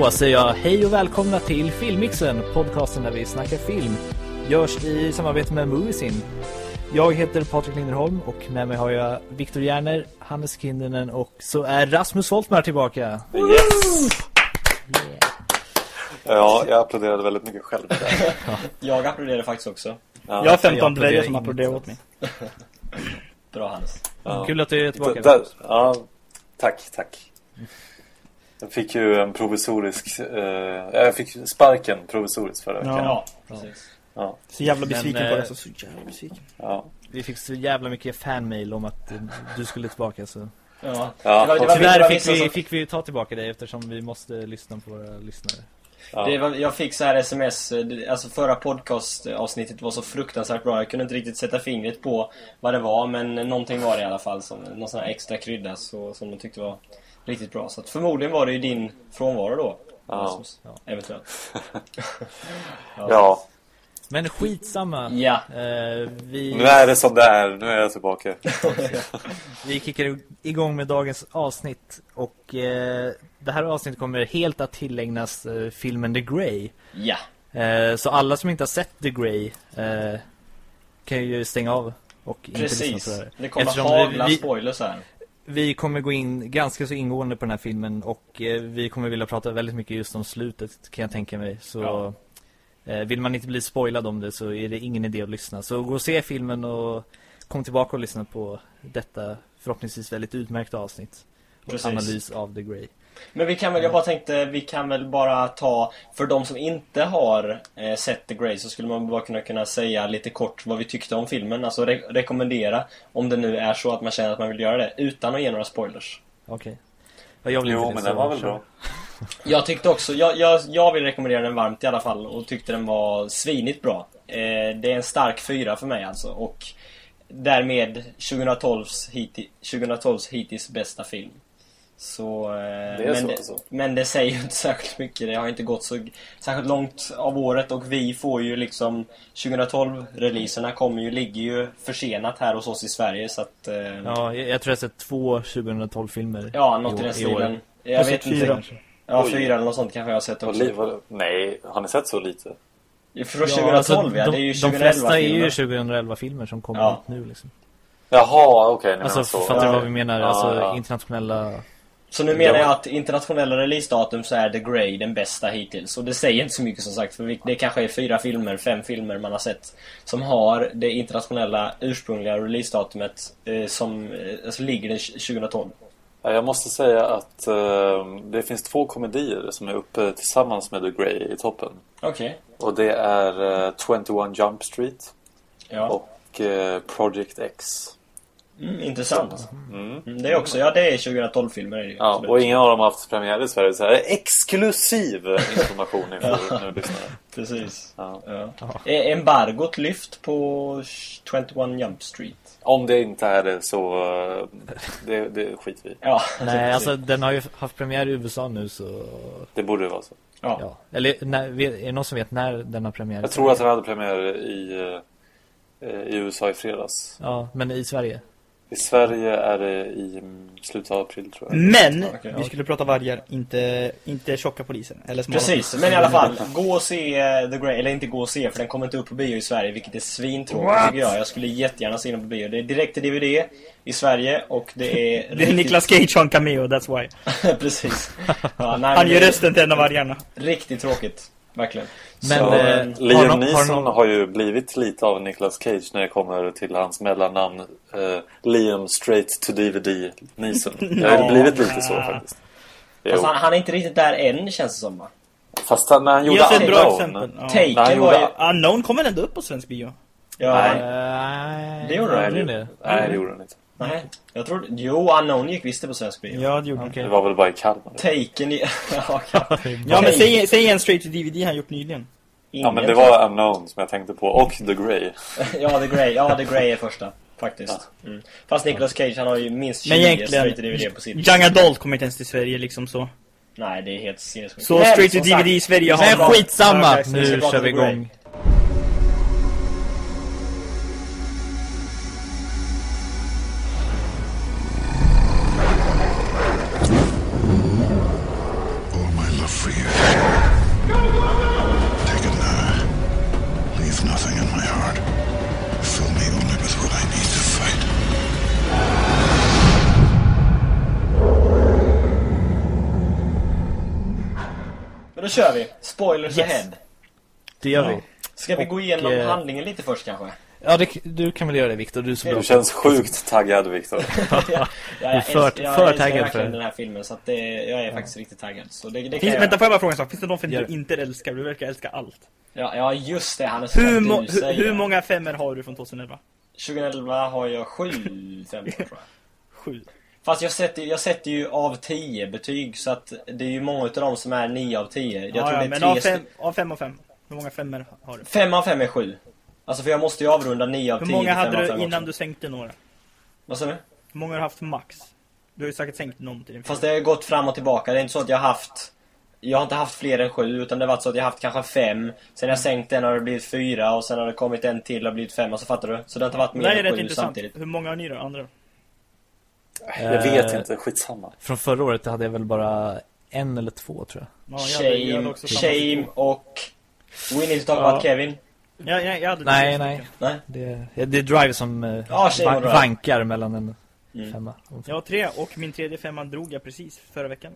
Då säger jag hej och välkomna till Filmmixen, podcasten där vi snackar film. Görs i samarbete med Moviesin. Jag heter Patrik Linderholm och med mig har jag Viktor Järner, Hannes Kindernen och så är Rasmus Holtmar tillbaka. Yes! Ja, jag applåderade väldigt mycket själv. jag applåderade faktiskt också. Ja, jag har 15 dvärgar som applåderar åt mig. Bra Hannes. Ja. Kul att du är tillbaka. Ja, tack, tack. Jag fick ju en provisorisk... Eh, jag fick sparken provisoriskt förra veckan. Ja, precis. Ja. Så jävla besviken Men, på det, så, så jävla besviken. Ja. Vi fick så jävla mycket fanmail om att du skulle tillbaka så... Ja. ja. Det var, det var Tyvärr fick vi, fick vi ta tillbaka dig eftersom vi måste lyssna på våra lyssnare. Ja. Det var, jag fick så här sms, alltså förra podcastavsnittet var så fruktansvärt bra. Jag kunde inte riktigt sätta fingret på vad det var, men någonting var det i alla fall. Som, någon sån här extra krydda så, som de tyckte var riktigt bra. Så att förmodligen var det ju din frånvaro då. Ja. ja. Eventuellt. ja. ja. Men skitsamma. Ja. Eh, vi... Nu är det som det är. Nu är jag tillbaka. vi kickar igång med dagens avsnitt. Och eh, det här avsnittet kommer helt att tillägnas eh, filmen The Grey. Ja. Eh, så alla som inte har sett The Grey eh, kan ju stänga av och Precis. inte det kommer Eftersom hagla vi, spoilers här. Vi kommer gå in ganska så ingående på den här filmen och eh, vi kommer vilja prata väldigt mycket just om slutet kan jag tänka mig. Så... Ja. Eh, vill man inte bli spoilad om det så är det ingen idé att lyssna. Så gå och se filmen och kom tillbaka och lyssna på detta förhoppningsvis väldigt utmärkta avsnitt. Och Precis. analys av The Grey. Men vi kan väl, jag bara tänkte, vi kan väl bara ta, för de som inte har eh, sett The Grey så skulle man bara kunna, kunna säga lite kort vad vi tyckte om filmen. Alltså re rekommendera, om det nu är så att man känner att man vill göra det, utan att ge några spoilers. Okej. Okay. Jo, men den var väl bra. Jag tyckte också, jag, jag, jag vill rekommendera den varmt i alla fall och tyckte den var svinigt bra. Eh, det är en stark fyra för mig alltså och därmed 2012s, hiti, 2012s hittills bästa film. Så, eh, det men, så, det, alltså. men det säger ju inte särskilt mycket. Det har inte gått så särskilt långt av året och vi får ju liksom 2012-releaserna kommer ju, ligger ju försenat här hos oss i Sverige så att... Eh, ja, jag, jag tror jag sett två 2012-filmer Ja, något i, i den stilen. Jag, jag vet inte. Ja, Oj. fyra eller något sånt kanske jag har sett också. Liv, nej, har ni sett så lite? Från 2012, ja. Alltså, ja. De, det är ju 2011 De flesta är ju 2011-filmer som kommer ja. ut nu liksom. Jaha, okej. Okay, alltså, fattar du vad vi menar? Alltså, internationella... Så nu menar jag att internationella releasedatum så är The Grey den bästa hittills. Och det säger inte så mycket som sagt. För det kanske är fyra filmer, fem filmer man har sett. Som har det internationella ursprungliga releasedatumet eh, som eh, alltså ligger den 2012. Jag måste säga att uh, det finns två komedier som är uppe tillsammans med The Grey i toppen. Okej. Okay. Och det är uh, 21 Jump Street ja. och uh, Project X. Mm, intressant. Mm. mm. Det är också, ja det är 2012-filmer. Ja, och ingen av dem har haft premiär i Sverige. Så här, exklusiv information inför ja. nu lyssnare. Precis. Ja. Ja. Är embargot lyft på 21 Jump Street? Om det inte är det så det, det skiter vi Ja. Nej, alltså den har ju haft premiär i USA nu så... Det borde vara så. Ja. ja. Eller när, är det någon som vet när den har premiär? Jag tror att den hade premiär i, i USA i fredags. Ja, men i Sverige? I Sverige är det i slutet av april tror jag. Men okay, vi skulle prata vargar, inte, inte tjocka polisen. Eller Precis, men i alla fall, gå och se uh, The Grey, eller inte gå och se för den kommer inte upp på bio i Sverige, vilket är svintråkigt tycker jag. Jag skulle jättegärna se den på bio. Det är direkt till DVD i Sverige och det är... det är riktigt... Niklas Cage har en cameo, that's why. Precis. Ja, nej, Han gör rösten till en av vargarna. Riktigt tråkigt, verkligen. Men, så, eh, Liam har Neeson har, har, ju blivit lite av Nicolas Cage när det kommer till hans mellannamn eh, Liam Straight to DVD Neeson. Det har ju blivit lite så faktiskt. Fast han, han, är inte riktigt där än känns det som va? Fast när han gjorde Unknown. Bra exempel. Ja. Taken var ju... Unknown kommer ändå upp på svensk bio. Ja, nej. Det gjorde han. Nej, nej, det gjorde han inte. Nej, jag tror Jo, Unknown gick visst på svensk bio. Ja, det gjorde okay. Det var väl bara i Kalmar. Taken i... ja, ja, men säg, säg en straight to DVD han gjort nyligen. Ingen ja, men det var Unknown som jag tänkte på. Och The Grey. ja, The Grey. Ja, The Grey är första. Faktiskt. Ja. Mm. Fast Nicolas Cage, han har ju minst 20 men egentligen, DVD på sitt. Young Adult kommer inte ens till Sverige liksom så. Nej, det är helt sinnessjukt. Så straight to DVD i Sverige har... Men skitsamma! Nu kör vi igång. Kör vi. Spoilers Yes. ahead. Det gör Ja. vi. Ska vi Och, gå igenom eh, handlingen lite först kanske? Ja, det, du kan väl göra det Viktor, du bra Du känns sjukt taggad Viktor. ja, jag, är för- jag för älskar taggad för den. här filmen så att det, jag är faktiskt riktigt taggad. Så det, det Finns, jag vänta, får jag bara fråga en sak? Finns det någon film du inte älskar? Du verkar älska allt. Ja, ja, just det. Han är så Hur, du hur, säger. hur många femmer har du från 2011? 2011 har jag sju femmor tror jag. Sju. Fast jag sätter, jag sätter ju av 10 betyg så att det är ju många av dem som är 9 av 10. Jag ja, tror ja, det är men av stycken- fem, av fem och fem. Hur många femmer har du? 5 av 5 är 7. Alltså för jag måste ju avrunda 9 av Hur 10 många till fem hade du fem innan du sänkte några? Vad sa du? Hur många har du haft max? Du har ju säkert sänkt någon till din Fast det har ju gått fram och tillbaka. Det är inte så att jag har haft... Jag har inte haft fler än 7 utan det har varit så att jag har haft kanske 5. Sen har jag sänkt en har det blivit 4 och sen har det kommit en till och blivit 5. Alltså fattar du? Så det har inte varit mer rätt än 7 intressant. samtidigt. Hur många har ni då? Andra? Jag vet Eh, inte, skitsamma. Från förra året hade jag väl bara en eller två tror jag. Ja, jag hade- jag hade Shame, shame och... We need to talk Ja. about Kevin. Ja, ja, jag hade Nej, nej. Nej? Det, det är Drive som eh, Ja, va- vankar mellan en Mm. femma och Jag har tre och min tredje femma drog jag precis förra veckan.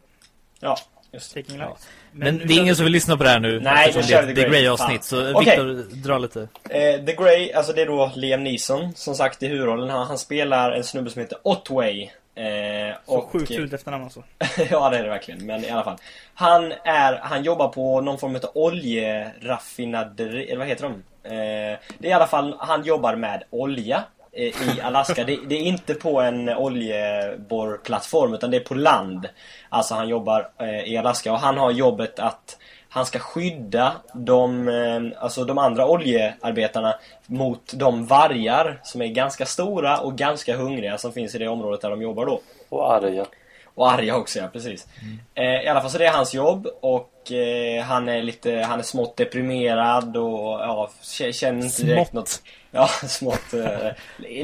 Ja, just det. Taking Ja. Men, nu det är ingen som vill lyssna på det här nu Nej, det kör är The The Grey. Grey-avsnitt Så Okej. Viktor, dra lite Eh, The Grey, alltså det är då Liam Neeson som sagt i huvudrollen. Han, han spelar en snubbe som heter Otway. Eh, Så och, sjukt fult efternamn alltså. ja, det är det verkligen. Men i alla fall. Han, är, han jobbar på någon form av oljeraffinaderi, eller vad heter de? Eh, det är i alla fall, han jobbar med olja i Alaska. Det, det är inte på en oljeborrplattform utan det är på land. Alltså han jobbar eh, i Alaska och han har jobbet att han ska skydda de, eh, alltså de andra oljearbetarna mot de vargar som är ganska stora och ganska hungriga som finns i det området där de jobbar då. Och arga. Och arga också, ja precis. Eh, I alla fall så det är hans jobb och eh, han är lite, han är smått deprimerad och ja, känner inte direkt Smått. något... Ja, smått. Eh,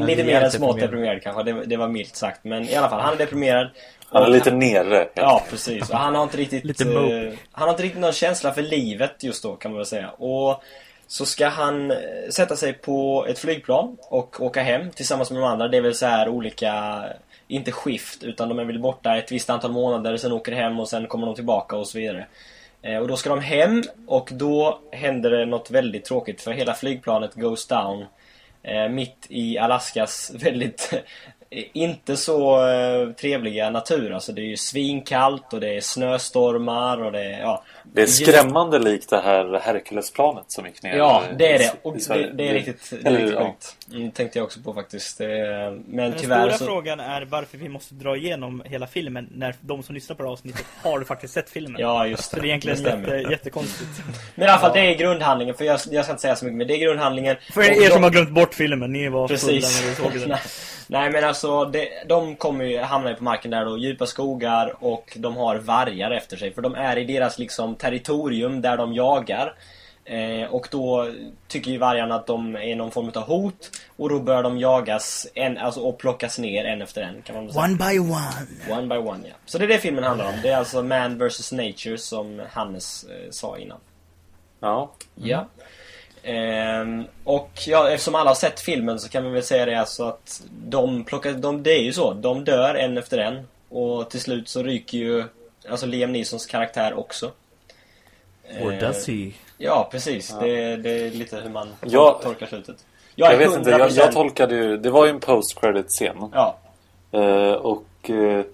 lite mer än smått deprimerad. kanske, det, det var milt sagt. Men i alla fall, han är deprimerad. Han är lite nere. Ja, precis. Och han har inte riktigt... Lite eh, han har inte riktigt någon känsla för livet just då, kan man väl säga. Och så ska han eh, sätta sig på ett flygplan och åka hem tillsammans med de andra. Det är väl så här olika... Inte skift, utan de är väl borta ett visst antal månader, sen åker hem och sen kommer de tillbaka och så vidare. Eh, Och då ska de hem och då händer det något väldigt tråkigt för hela flygplanet goes down. Eh, mitt i Alaskas väldigt inte så eh, trevliga natur. Alltså det är ju svinkallt och det är snöstormar och det är, ja. Det är skrämmande likt det här Herculesplanet som gick ner Ja, det är det. Och det, det är riktigt, det är riktigt ja. sjukt. Mm, tänkte jag också på faktiskt. Eh, Men Men den tyvärr stora så... frågan är varför vi måste dra igenom hela filmen när de som lyssnar på det här avsnittet har faktiskt sett filmen. Ja, just Så det. det är egentligen stämmer. jätte, jättekonstigt. Men i alla fall, det är grundhandlingen. För jag, jag ska inte säga så mycket, men det är grundhandlingen. För Och er de- som har glömt bort filmen, ni var Precis. fulla när vi såg den. Nej. Men alltså, det, de kommer ju hamna på marken där då, djupa skogar och de har vargar efter sig. För de är i deras liksom territorium där de jagar. Eh, och då tycker ju vargarna att de är någon form av hot. Och då bör de jagas en, alltså, och plockas ner en efter en kan man säga. One by one. One by one ja. Så det är det filmen handlar om. Det är alltså Man vs Nature som Hannes eh, sa innan. Ja. Ja. Ehm, och ja, eftersom alla har sett filmen så kan vi väl säga det alltså att de plockar, de, det är ju så, de dör en efter en. Och till slut så ryker ju alltså Liam Neesons karaktär också. Or Eh, does he? Ja, precis. Det, det är lite hur man Ja. tolkar slutet. Jag, är vet inte, jag, 100% jag tolkade ju... Det var ju en post-credit-scen. Ja. Eh, och eh,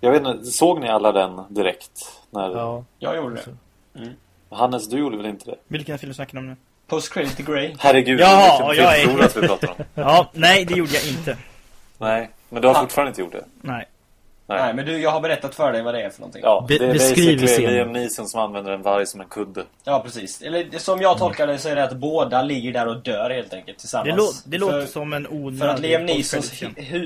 jag vet inte, såg ni alla den direkt? När... Ja, Jag gjorde det. Hannes, du gjorde väl inte det? Vilken film snackar ni om nu? Post Credit Grey. Herregud, Jaha, vilken jag är- att vi pratar om? Ja, nej det gjorde jag inte. Nej, men du har Ah. fortfarande inte gjort det? Nej. Nej, men du, jag har berättat för dig vad det är för någonting. Ja, det är beskriv basically. Liam Neeson som använder en varg som en kudde. Ja, precis. Eller som jag tolkar det så är det att båda ligger där och dör helt enkelt tillsammans. Det, lå det låter För- som en onödig För att Liam Neesons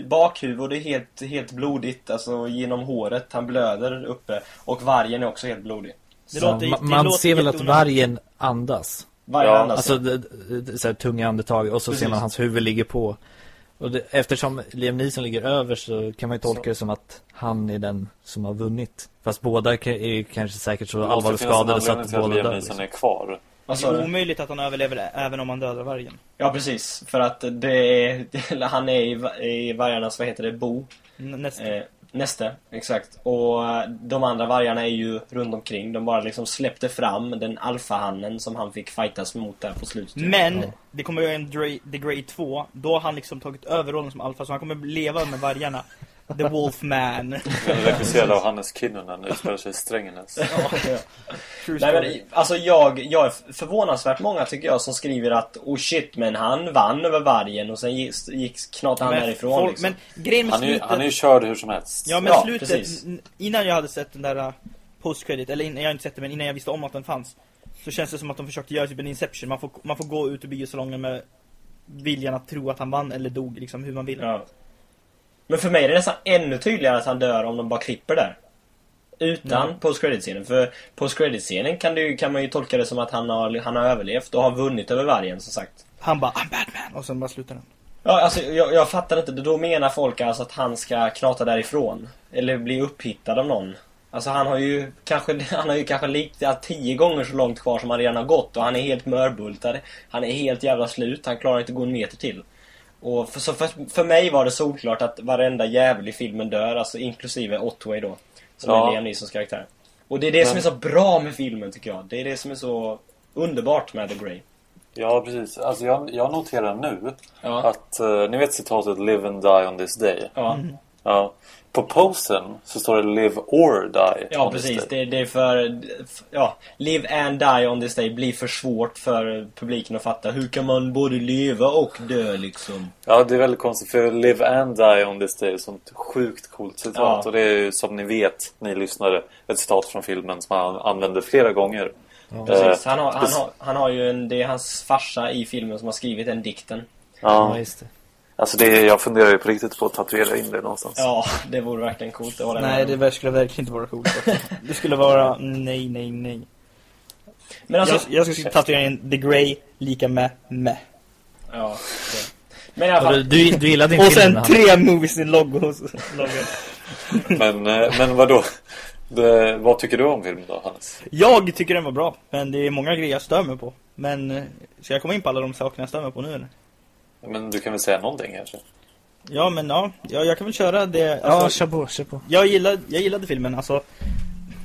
bakhuvud är helt, helt blodigt, alltså genom håret. Han blöder uppe. Och vargen är också helt blodig. Det Så låter- man låter ser väl att vargen andas Vargen Ja. Alltså det, det, så här, tunga andetag och så Precis. ser man hans huvud ligger på och det, eftersom Liam Neeson ligger över så kan man ju tolka det som att han är den som har vunnit Fast båda är kanske säkert så Det allvarligt skadade så att till att båda Liam dör liksom. är kvar. Vad Det är omöjligt att han överlever även om han dödar vargen. Ja, precis. För att det är, han är i, i vargarnas, vad heter det, bo. N- Nästan. Eh, Näste, exakt. Och eh, de andra vargarna är ju runt omkring. De bara liksom släppte fram den alfahannen som han fick fightas mot där på slutet. Men det kommer ju en The Grey 2. Då har han liksom tagit över rollen som alfa så han kommer leva med vargarna. The Wolfman. Regisserad av Hannes Kinnunen, utspelar sig i Strängnäs. True Nej men alltså jag, jag är förvånansvärt många tycker jag som skriver att oh shit men han vann över vargen och sen gick, gick knatade han Men därifrån folk- liksom. Men grejen med Han är, slutet... han är ju körd hur som helst. Ja men Ja, slutet, precis. innan jag hade sett den där uh, post-credit, eller innan jag har inte sett det men innan jag visste om att den fanns Så känns det som att de försökte göra typ en Inception, man får, man får gå ut ur biosalongen med viljan att tro att han vann eller dog, liksom hur man vill Ja. Men för mig är det nästan ännu tydligare att han dör om de bara klipper där. Utan Mm. post-credit-scenen. För post-credit-scenen kan, du, kan man ju tolka det som att han har, han har överlevt och har vunnit över vargen som sagt. Han bara 'I'm Batman' och sen bara slutar den Ja, alltså jag, jag fattar inte. Då menar folk alltså att han ska knata därifrån. Eller bli upphittad av någon. Alltså han har ju kanske, han har ju kanske lite tio gånger så långt kvar som han redan har gått och han är helt mörbultad. Han är helt jävla slut. Han klarar inte att gå en meter till. Och för, så för, för mig var det solklart att varenda jävel i filmen dör, alltså inklusive Otway då. Som Ja. är Liam Neesons karaktär. Och det är det som är Men- så bra med filmen tycker jag. Det är det som är så underbart med The Grey. Ja, precis. Alltså jag, jag noterar nu Ja. att, eh, ni vet citatet Live and die on this day? Ja. Ja. På posten så står det Live or die Ja precis, det, det är för... Ja, live and die on this day blir för svårt för publiken att fatta. Hur kan man både leva och dö liksom? Ja, det är väldigt konstigt för Live and die on this day är ett sånt sjukt coolt citat. Ja. Och det är ju som ni vet, ni lyssnare, ett citat från filmen som han använder flera gånger. Precis, Eh, han har, han precis. har, han har ju en... Det är hans farsa i filmen som har skrivit den dikten. Ja, Ja, just det. Alltså det, jag funderar ju på riktigt på att tatuera in det någonstans. Ja, det vore verkligen coolt. Jag Nej med det skulle verkligen inte vara coolt Det skulle vara nej, nej, nej Men alltså... Jag, jag ska tatuera in The Grey lika med med Ja, det. Men i alla fall... Du, du, du gillade din Och sen med tre movies i logos. Men, eh, men vadå? Det, vad tycker du om filmen då, Hannes? Jag tycker den var bra, men det är många grejer jag stör mig på Men, eh, ska jag komma in på alla de sakerna jag stör mig på nu eller? Men du kan väl säga någonting kanske? Ja men ja, jag, jag kan väl köra det Ja, alltså, kör på, kör på. jag, gillade, jag gillade filmen, alltså,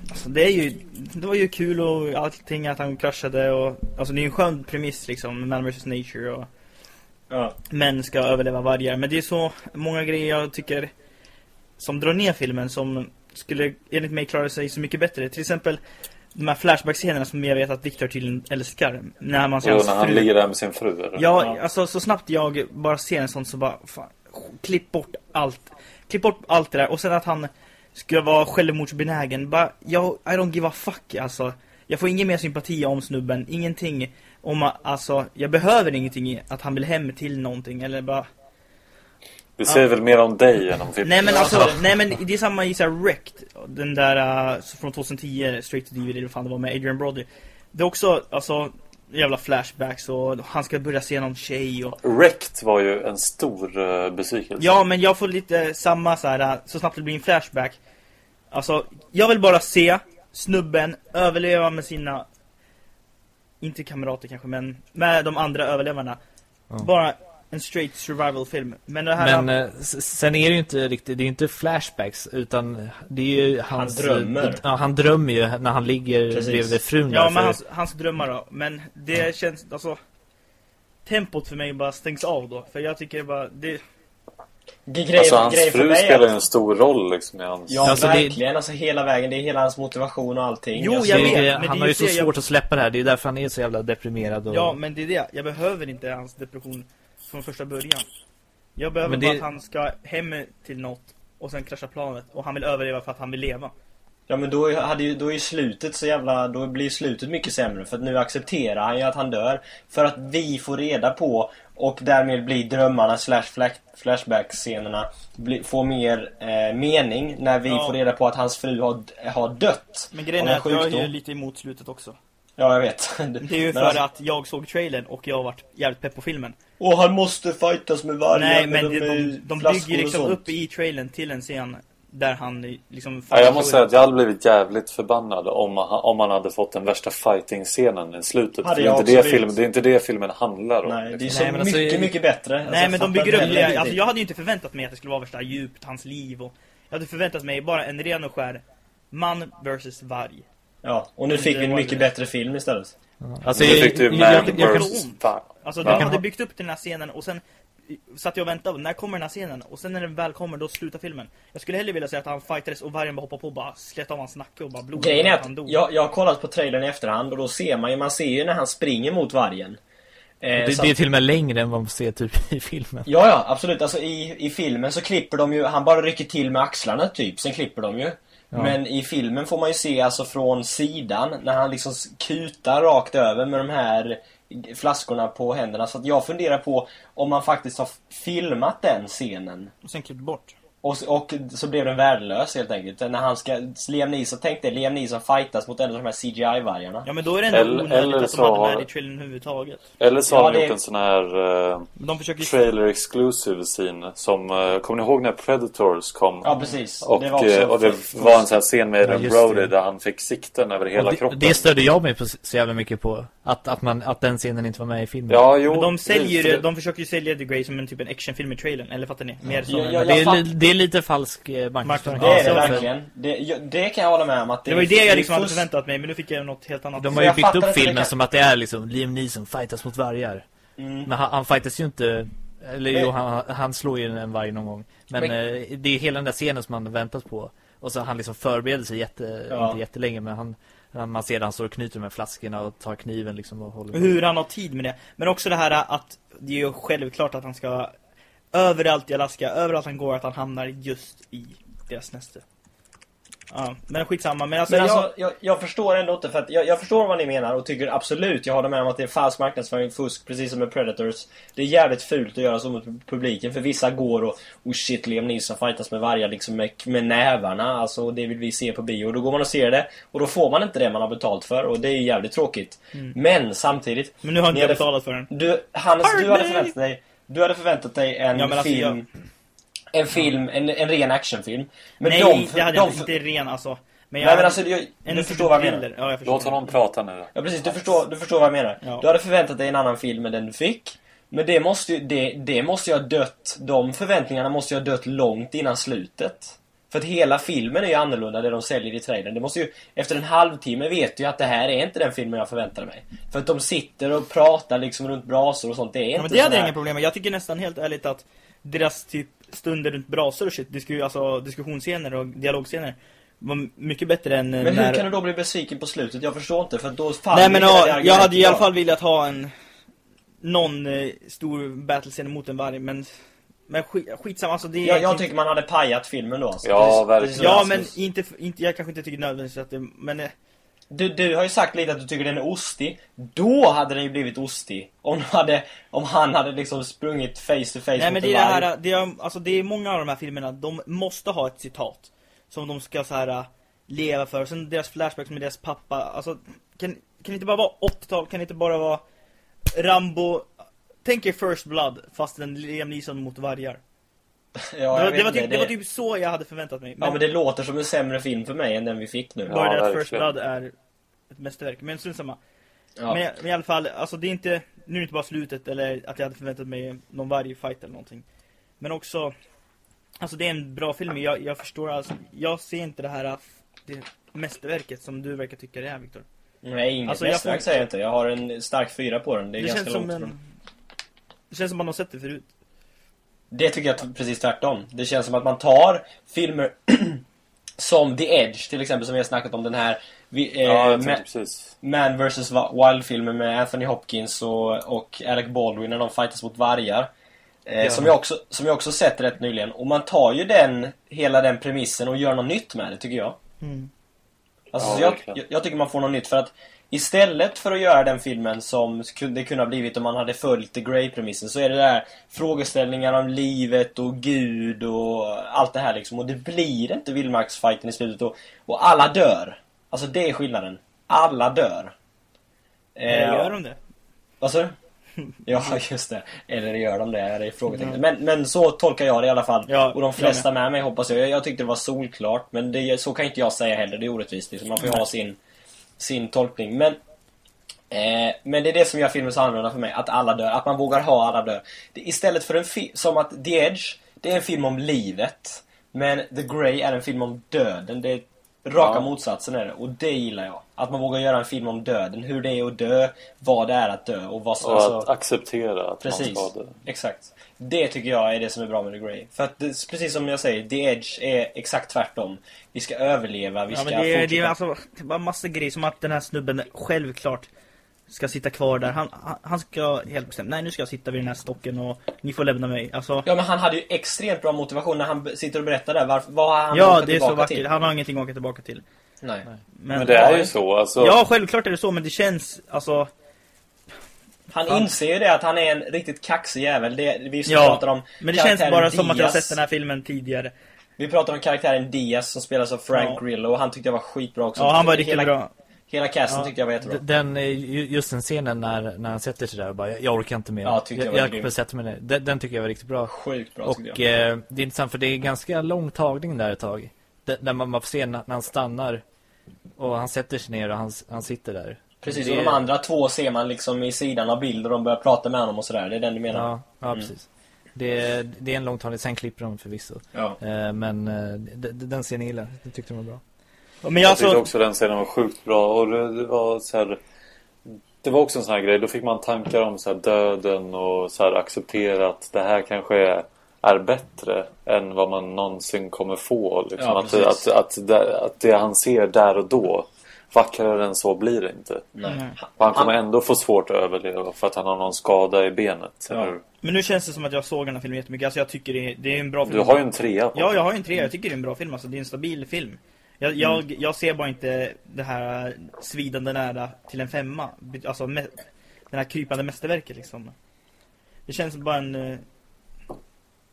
alltså Det är ju, det var ju kul och allting att han kraschade och Alltså det är ju en skön premiss liksom, Man vs Nature och Ja. män ska överleva vargar. Men det är så många grejer jag tycker som drar ner filmen som skulle enligt mig klara sig så mycket bättre. Till exempel de här flashback-scenerna som jag vet att Victor tydligen älskar. När man ser Jo, hans när han fru. ligger där med sin fru eller? Ja, Ja. alltså så snabbt jag bara ser en sån så bara fan, klipp bort allt. Klipp bort allt det där och sen att han ska vara självmordsbenägen. Bara, jag, I don't give a fuck alltså. Jag får ingen mer sympati om snubben, ingenting om alltså, jag behöver ingenting att han vill hem till någonting eller bara Vi säger väl mer om dig än om filmen? Nej men Ja, alltså, nej men det är samma i såhär Wrecked Den där uh, från 2010, Straight to DVD, vad fan det var med Adrian Brody Det är också, alltså Jävla flashbacks och han ska börja se någon tjej och Wrecked var ju en stor uh, besvikelse. Ja men jag får lite samma så här uh, så snabbt det blir en flashback Alltså, jag vill bara se Snubben överleva med sina Inte kamrater kanske men Med de andra överlevarna Ja. Bara en straight survival film Men det här Men eh, s- sen är det ju inte riktigt, det är inte flashbacks utan det är ju hans... drömmer. Ja, han drömmer ju när han ligger Precis. bredvid frun Ja men hans, hans drömmar då Men det känns, alltså Tempot för mig bara stängs av då För jag tycker det bara, det, Grejen, Alltså hans för fru spelar ju en stor roll liksom i hans... Ja, Alltså, det- verkligen. Alltså hela vägen. Det är hela hans motivation och allting. Jo, alltså, jag det, vet, det, men det han har ju just så det jag- svårt att släppa det här, det är därför han är så jävla deprimerad och... Ja men det är det, jag behöver inte hans depression Från första början Jag behöver Men bara det- att han ska hem till något Och sen krascha planet Och han vill överleva för att han vill leva Ja men då, hade ju, då är ju slutet så jävla... Då blir slutet mycket sämre. För att nu accepterar han ju att han dör. För att vi får reda på och därmed blir drömmarna slash flash, flashback-scenerna får mer eh, mening när vi Ja. får reda på att hans fru har, har dött. Men grejen är att jag är ju lite emot slutet också Ja, jag vet. Det är ju för alltså- att jag såg trailern och jag har varit jävligt pepp på filmen Och han måste fightas med vargar Nej men de, de, de bygger liksom upp i trailern till en scen Där han liksom Ja, jag måste säga att jag hade blivit jävligt förbannad om, han- om man hade fått den värsta fighting-scenen i slutet. Hade det, är inte det, film, det är inte det filmen handlar om. Nej, det är liksom. så Nej, men alltså, mycket, mycket bättre. Alltså, Nej jag men de bygger upp det, alltså jag hade ju inte förväntat mig att det skulle vara värsta djupt hans liv och Jag hade förväntat mig bara en ren och skär man versus varg. Ja, och nu fick vi en mycket bättre film istället. Alltså, Nu fick du jag- Man jag-. Alltså de hade byggt upp den här scenen och sen satt jag och väntade, när kommer den här scenen? Och sen när den väl kommer, då slutar filmen. Jag skulle hellre vilja säga att han fightades och vargen bara hoppade på och bara slet av hans nacke och bara blod. Grejen är att han dog. jag, jag har kollat på trailern i efterhand och då ser man ju, man ser ju när han springer mot vargen. Eh, Det, det är till och med längre än vad man ser typ i filmen. Ja, ja, absolut. Alltså i, i filmen så klipper de ju, han bara rycker till med axlarna typ, sen klipper de ju. Men i filmen får man ju se alltså från sidan när han liksom kutar rakt över med de här flaskorna på händerna. Så att jag funderar på om man faktiskt har filmat den scenen. Och sen klippt bort. Och, och så blev den värdelös helt enkelt. När han ska, Liam Neeson, tänk dig Liam Neeson fightas mot en av de här CGI-vargarna. Ja men då är det ändå Eller- onödigt eller att de hade med har- det i trailern överhuvudtaget. Eller så Ja, har de det- gjort en sån här uh, de försöker trailer exclusive scene som, uh, kommer ni ihåg när Predators kom? Ja, precis. Och det det, var också och det var en sån här scen med Ja, Adrian just Brody det. där han fick sikten över hela Och det, kroppen. det stödde jag mig på så jävla mycket på. Att, att, man, att den scenen inte var med i filmen. Ja, jo. Men de säljer för de försöker ju sälja The Grey som en typ en actionfilm i trailern, eller fattar ni? Mer som Ja, en... ja, det, är, det är lite falsk eh, marknadsföring. Det är det verkligen. Det, det kan jag hålla med om att det, Det var ju det jag liksom hade förväntat mig, men nu fick jag något helt annat. De har ju byggt upp filmen kan- som att det är liksom Liam Neeson fightas mot vargar. Mm. Men han, han fightas ju inte Eller jo, han, han slår ju en varg någon gång Men, Men- eh, det är hela den där scenen som man väntat på Och så han liksom förbereder sig jätte, Ja. inte jättelänge Men han, man ser att han står och knyter med flaskorna och tar kniven liksom och håller Och hur han har tid med det. Men också det här att det är ju självklart att han ska överallt i Alaska, överallt han går, att han hamnar just i deras näste. Ja, men skitsamma. Men alltså, Men jag, alltså, jag, jag förstår ändå inte för att jag, jag förstår vad ni menar och tycker absolut, jag håller med om att det är falsk marknadsföring, fusk, precis som med Predators. Det är jävligt fult att göra så mot publiken för vissa går och oh shit, Liam Neeson fightas med vargar liksom med, med nävarna, alltså det vill vi se på bio. Då går man och ser det och då får man inte det man har betalt för och det är jävligt tråkigt. Men samtidigt, men nu har inte jag betalat för den. du, Hannes, du hade förväntat dig du hade förväntat dig en Ja, alltså, film En film, en, en ren actionfilm Men Nej, de, det hade de, jag inte. Ren alltså. Men jag Nej men alltså, jag, du förstår vad jag menar. Ja, jag förstår. Låt honom prata nu då. Ja precis, du förstår, du förstår vad jag menar. Ja. Du hade förväntat dig en annan film än den du fick. Men det måste ju, det, det måste ju ha dött, de förväntningarna måste ju ha dött långt innan slutet. För att hela filmen är ju annorlunda, det de säljer i trailern. Det måste ju, efter en halvtimme vet du ju att det här är inte den filmen jag förväntade mig. För att de sitter och pratar liksom runt brasor och sånt, det är Ja, inte men det hade jag inga problem med. Jag tycker nästan helt ärligt att deras typ stunder runt brasor och shit, disku, alltså diskussionsscener och dialogscener var mycket bättre än Men när... hur kan du då bli besviken på slutet? Jag förstår inte, för att då faller Nej men ja, jag hade i alla fall velat ha en någon eh, stor battlescen mot en varg men men skit, skitsamma alltså det Jag, jag tycker man hade pajat filmen då alltså. Ja, Precis- verkligen. Ja Rasmus. men inte, inte, jag kanske inte tycker nödvändigtvis att det, men eh, Du, du har ju sagt lite att du tycker den är ostig. Då hade den ju blivit ostig. Om, hade, om han hade liksom sprungit face to face Nej men en det är det här, det är, alltså det är många av de här filmerna, de måste ha ett citat Som de ska så här äh, leva för, sen deras flashbacks med deras pappa, alltså Kan, kan det inte bara vara 80-tal, kan det inte bara vara Rambo Tänk er First Blood, fast en Liam Neeson mot vargar Ja, det, var, det, var typ, det var typ så jag hade förväntat mig Ja men det låter som en sämre film för mig än den vi fick nu. Bara Ja, det att First. Blood är ett mästerverk, men strunt samma Ja. men, men i alla fall, alltså det är inte Nu är det inte bara slutet eller att jag hade förväntat mig någon vargfight eller någonting Men också Alltså det är en bra film, men jag, jag förstår alltså Jag ser inte det här det mästerverket som du verkar tycka det är Viktor Nej, inget Alltså, jag mästerverk får- säger jag inte. Jag har en stark fyra på den. Det är Det ganska känns som långt en från. Det känns som man har sett det förut Det tycker jag t- precis tvärtom. Det känns som att man tar filmer som The Edge till exempel som vi har snackat om den här vi, eh, Ja, jag Ma- tänkte precis. Man vs Wild-filmen med Anthony Hopkins och, och Alec Baldwin när de fightas mot vargar. Eh, Ja. som, jag också, som jag också sett rätt nyligen. Och man tar ju den, hela den premissen och gör något nytt med det tycker jag. mm. Alltså, Ja, jag, jag, jag tycker man får något nytt för att istället för att göra den filmen som det kunde ha blivit om man hade följt The Grey-premissen så är det där frågeställningar om livet och Gud och allt det här liksom. Och det blir inte vildmarksfighten i slutet och, och alla dör. Alltså det är skillnaden. Alla dör. Eller Eh, gör de det? vad sa du? Ja, just det. Eller gör de det? Det är frågetecknet. Men, men så tolkar jag det i alla fall. Ja, och de flesta med mig hoppas jag. jag. Jag tyckte det var solklart. Men det, så kan inte jag säga heller. Det är orättvist. Liksom. Man får ju ha sin, sin tolkning. Men, eh, men det är det som gör filmen så annorlunda för mig. Att alla dör. Att man vågar ha alla dör. Det, istället för en film som att The Edge, det är en film om livet. Men The Grey är en film om döden. Det är raka Ja. motsatsen är det. Och det gillar jag. Att man vågar göra en film om döden. Hur det är att dö, vad det är att dö och vad som... Och alltså- att acceptera att Precis, man ska dö. exakt. Det tycker jag är det som är bra med The Grey. För att det, precis som jag säger, The Edge är exakt tvärtom. Vi ska överleva, vi Ja, ska men det, är- det är fortsätta. alltså bara massa grejer som att den här snubben självklart ska sitta kvar där. Han, han, ska helt bestämt, nej nu ska jag sitta vid den här stocken och ni får lämna mig. Alltså, Ja men han hade ju extremt bra motivation när han sitter och berättar där. Varför, vad har han ja, det är så vackert. till? Han har ingenting att åka tillbaka till. Nej. Men, Men det är ju så. Alltså, Ja, självklart är det så, men det känns, alltså... Han inser ju det att han är en riktigt kaxig jävel. Det, vi Ja, pratar om Men det känns karaktären bara som att jag har Diaz. sett den här filmen tidigare. Vi pratar om karaktären Diaz som spelas av Frank Ja. Grillo och han tyckte jag var skitbra också. Ja, han var riktigt hela, bra. Hela casten Ja. tyckte jag var jättebra. Den, eh, ju- just den scenen när, när han sätter sig där och bara, jag, jag orkar inte mer. Ja, tyckte jag jag, var jag kommer sätta mig ner. Den, den tycker jag var riktigt bra. Sjukt bra Och tyckte jag. eh, det är intressant för det är ganska lång tagning där ett tag. Där man, man får se när, när han stannar. Och han sätter sig ner och han, han sitter där. Precis, det- och de andra två ser man liksom i sidan av bilden och de börjar prata med honom och sådär. Det är den du menar? Ja, ja Mm. precis. Det, det är en lång tagning, sen klipper de förvisso. Ja. Eh, men eh, den scenen gillar. Den tyckte de var bra. Men jag Jag tyckte alltså... också den scenen var sjukt bra och det, det var så här, Det var också en sån här grej, då fick man tankar om så här döden och så här acceptera att det här kanske är, är bättre än vad man någonsin kommer få. Liksom. Ja, att, att, att, det, att det han ser där och då, vackrare än så blir det inte. Nej. Mm. Han kommer ändå få svårt att överleva för att han har någon skada i benet. Ja. Men nu känns det som att jag såg den här filmen jättemycket. Alltså jag tycker det är, det är en bra film. Du har ju en trea på Ja, jag har ju en trea. Jag tycker det är en bra film. Alltså det är en stabil film. Jag, Mm. jag, jag ser bara inte det här svidande nära till en femma. Alltså me, den här krypande mästerverket liksom. Det känns bara en... eh, Det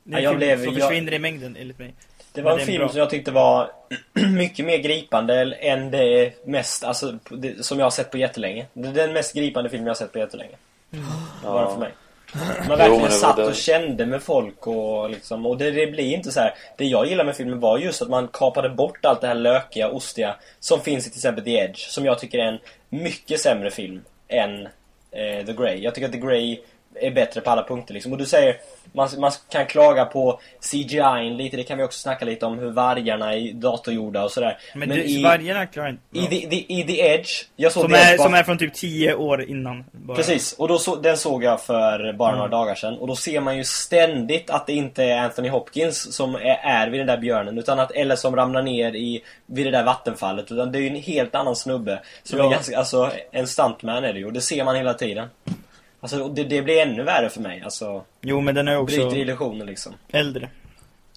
Ja, är en jag film blev- som jag- försvinner i mängden enligt mig. Det var en det är film bra. som jag tyckte var mycket mer gripande än det mest, alltså, det, som jag har sett på jättelänge. Det är den mest gripande film jag har sett på jättelänge. Bara för mig. Man verkligen det var satt det. och kände med folk och liksom, och det, det blir inte så här. Det jag gillar med filmen var just att man kapade bort allt det här lökiga, ostiga som finns i till exempel The Edge, som jag tycker är en mycket sämre film än eh, The Grey. Jag tycker att The Grey är bättre på alla punkter liksom. Och du säger, man, man kan klaga på CGI lite, det kan vi också snacka lite om hur vargarna är datorgjorda och sådär. Men, det, i, vargarna klarar inte i, the, the, i The Edge, jag såg som, är, bara- som är från typ 10 år innan. Bara. Precis, och då så, den såg jag för bara några dagar sedan. Och då ser man ju ständigt att det inte är Anthony Hopkins som är, är vid den där björnen. Utan att, eller som ramlar ner i, vid det där vattenfallet. Utan det är ju en helt annan snubbe. Som Ja. är ganska, alltså en stuntman är det ju. Och det ser man hela tiden. Alltså det, det blir ännu värre för mig. Alltså, Jo, men den är också bryter illusionen liksom. äldre.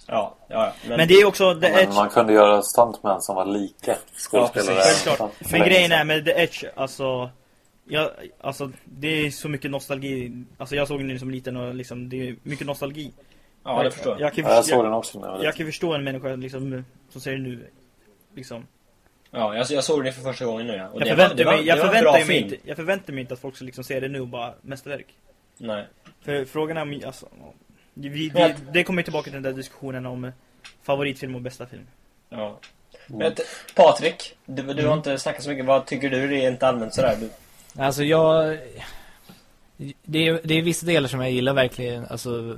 Ja, ja, ja. Men, det är också The Men Edge. man kunde göra stuntman som var lika skådespelare. precis. Självklart. Men grejen är med The Edge, alltså... Jag, alltså, det är så mycket nostalgi. Alltså jag såg den som liten och liksom, det är mycket nostalgi. ja, det förstår jag. Jag kan, Ja, jag såg jag, den också jag jag kan förstå en människa liksom, som säger nu, liksom. Ja, jag, jag såg den för första gången nu ja. Och Jag det förväntar det var- mig, jag det förväntar mig inte, jag förväntar mig inte att folk ska liksom se det nu och bara mästerverk. Nej. För frågan är om, alltså, vi, vi, det kommer ju tillbaka till den där diskussionen om favoritfilm och bästa film. Ja. Men, t- Patrik, du, du har inte snackat så mycket. Vad tycker du rent allmänt sådär? Du, Alltså jag... Det är, det är vissa delar som jag gillar verkligen alltså,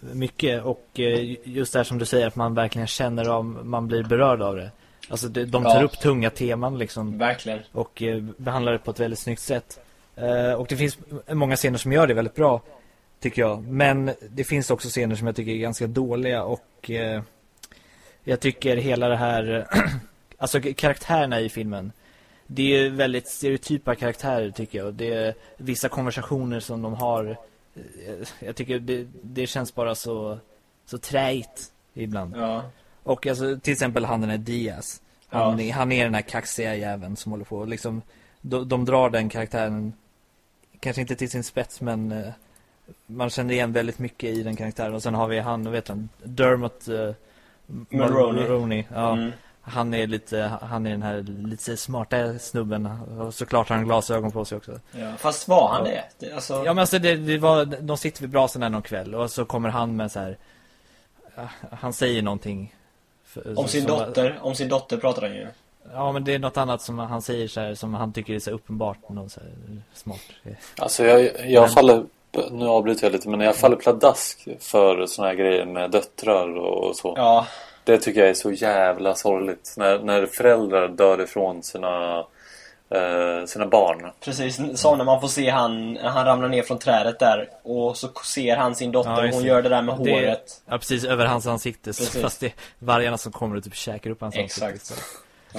mycket och eh, just det här som du säger att man verkligen känner om man blir berörd av det. Alltså det, de tar Ja. upp tunga teman liksom verkligen. och eh, behandlar det på ett väldigt snyggt sätt. Eh, och det finns många scener som gör det väldigt bra tycker jag. Men det finns också scener som jag tycker är ganska dåliga och eh, jag tycker hela det här, alltså karaktärerna i filmen det är väldigt stereotypa karaktärer tycker jag. Det är vissa konversationer som de har. eh, Jag tycker det, det känns bara så, så träigt ibland. Ja. Och alltså till exempel han den här Diaz. Han, är- han är den här kaxiga jäveln som håller på. Liksom, de, de drar den karaktären, kanske inte till sin spets men eh, man känner igen väldigt mycket i den karaktären. Och sen har vi han, vet han, Dermot eh, Mulroney. Mulroney. Ja. Mm. Han är lite, han är den här lite smarta snubben och såklart har han glasögon på sig också. Ja. Fast var han Ja. det? det? Alltså, Ja men alltså det, det var, de sitter vid brasan här någon kväll och så kommer han med så här. ah, Han säger någonting för- om sin som- dotter, om sin dotter pratar han ju. Ja men det är något annat som han säger så här, som han tycker är så uppenbart något så här smart. Alltså jag, jag Men- faller, nu avbryter jag lite, men jag faller pladask för såna här grejer med döttrar och så. Ja. Det tycker jag är så jävla sorgligt. När, när föräldrar dör ifrån sina, sina barn. Precis, som när man får se han, han ramlar ner från trädet där och så ser han sin dotter Ja, hon gör det där med Det- håret. Ja, precis över hans ansikte. Precis. Fast det är vargarna som kommer och typ käkar upp hans Exakt. ansikte.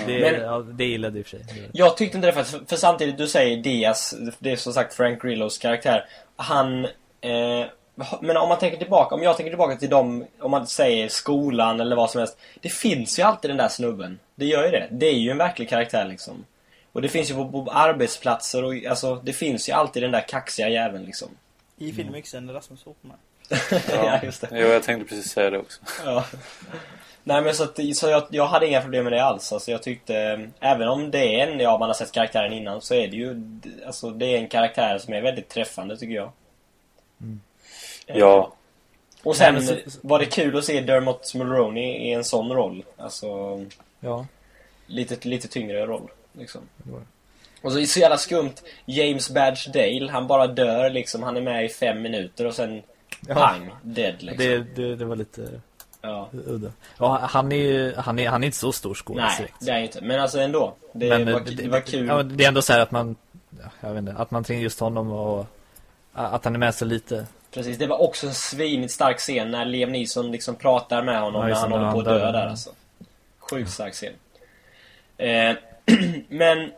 Det, Men- ja, det gillade i och för sig. Jag tyckte inte det faktiskt, för, för samtidigt du säger Diaz, det är som sagt Frank Grillos karaktär. Han, eh, men om man tänker tillbaka, om jag tänker tillbaka till dem, om man säger skolan eller vad som helst. Det finns ju alltid den där snubben. Det gör ju det. Det är ju en verklig karaktär liksom. Och det finns ju på, på arbetsplatser och alltså, det finns ju alltid den där kaxiga jäveln liksom. I filmmixen, Rasmus Hoffman. ja, just det. Jo, jag tänkte precis säga det också. Ja. Nej men så, att, så jag, jag hade inga problem med det alls. Alltså jag tyckte, även om det är en, ja man har sett karaktären innan, så är det ju, alltså det är en karaktär som är väldigt träffande tycker jag. Eh, Ja, Och sen Nej, så- var det kul att se Dermot Mulroney i en sån roll. Alltså, Ja. lite, lite tyngre roll. Liksom. Och så är det så jävla skumt. James Badge Dale, han bara dör liksom. Han är med i fem minuter och sen Ja. pang, dead liksom. Det, det, det var lite Ja. udda. Ja, han är ju, han är, han är inte så stor skådis Nej, det är inte. Men alltså ändå. Det, Men var, det, det var kul. Ja, det är ändå så här att man, ja, jag vet inte, att man tänker just honom och att han är med så lite. Precis, det var också en svinigt stark scen när Liam Neeson liksom pratar med honom Ja, när han håller på att dö där alltså. Sjukt stark scen. Eh, men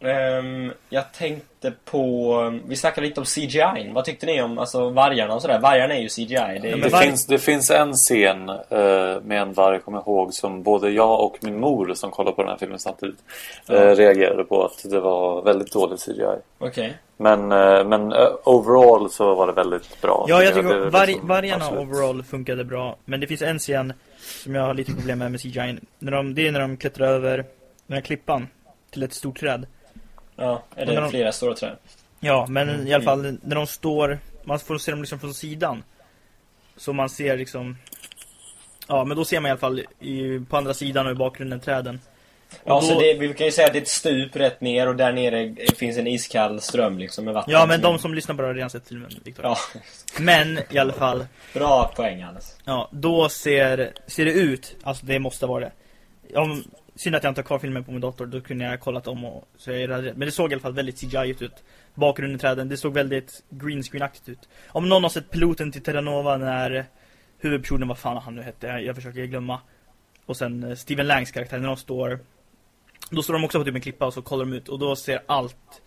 ehm, jag tänkte på, vi snackade lite om CGI. Vad tyckte ni om alltså, vargarna och sådär? Vargarna är ju CGI. Det är, men det, var- finns, det finns en scen eh, med en varg, kommer jag ihåg, som både jag och min mor som kollade på den här filmen samtidigt Ja. reagerade på att det var väldigt dålig CGI. Okej. Men, eh, men overall så var det väldigt bra. Ja, jag tycker var, liksom vargarna absolut. overall funkade bra. Men det finns en scen som jag har lite problem med med CGI. När de, det är när de klättrar över den här klippan till ett stort träd. Ja, det de- flera stora träd? Ja, men Mm, i alla fall när de står, man får se dem liksom från sidan. Så man ser liksom Ja, men då ser man i alla fall i, på andra sidan och i bakgrunden träden. Ja, Och så då- det, vi kan ju säga att det är ett stup rätt ner och där nere finns en iskall ström liksom med vatten. Ja, men de som lyssnar bara har redan sett filmen, Viktor. Ja, Men i alla fall, bra poäng Hannes. ja, då ser, ser det ut, alltså det måste vara det. Om, synd att jag inte har kvar filmen på min dator, då kunde jag ha kollat om och så jag är rädd. Men det såg i alla fall väldigt CGI ut. Bakgrunden i träden, det såg väldigt greenscreen-aktigt ut. Om någon har sett piloten till Terranova när huvudpersonen, vad fan han nu hette, jag, försöker glömma. Och sen eh, Steven Langs karaktär, när de står Då står de också på typ en klippa och så kollar de ut och då ser allt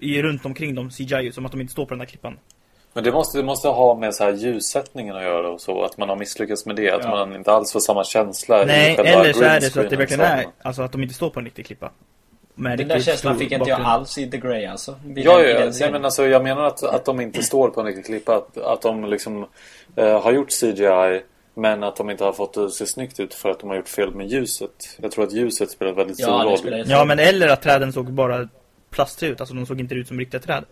i, runt omkring dem CGI ut, som att de inte står på den där klippan. Men det måste, det måste ha med så här ljussättningen att göra och så. Att man har misslyckats med det. Att Ja. man inte alls får samma känsla Nej, i själva eller så är det så att det verkligen är, som- alltså att de inte står på en riktig klippa. Med Den där känslan fick inte jag alls i The Grey alltså. Ja, den- ja, ja. Men alltså, jag menar att, att de inte står på en riktig klippa. Att, att de liksom eh, har gjort CGI men att de inte har fått det att se snyggt ut för att de har gjort fel med ljuset. Jag tror att ljuset spelar väldigt Ja, stor roll. Ja, men eller att träden såg bara plastiga ut, alltså de såg inte ut som riktiga träd.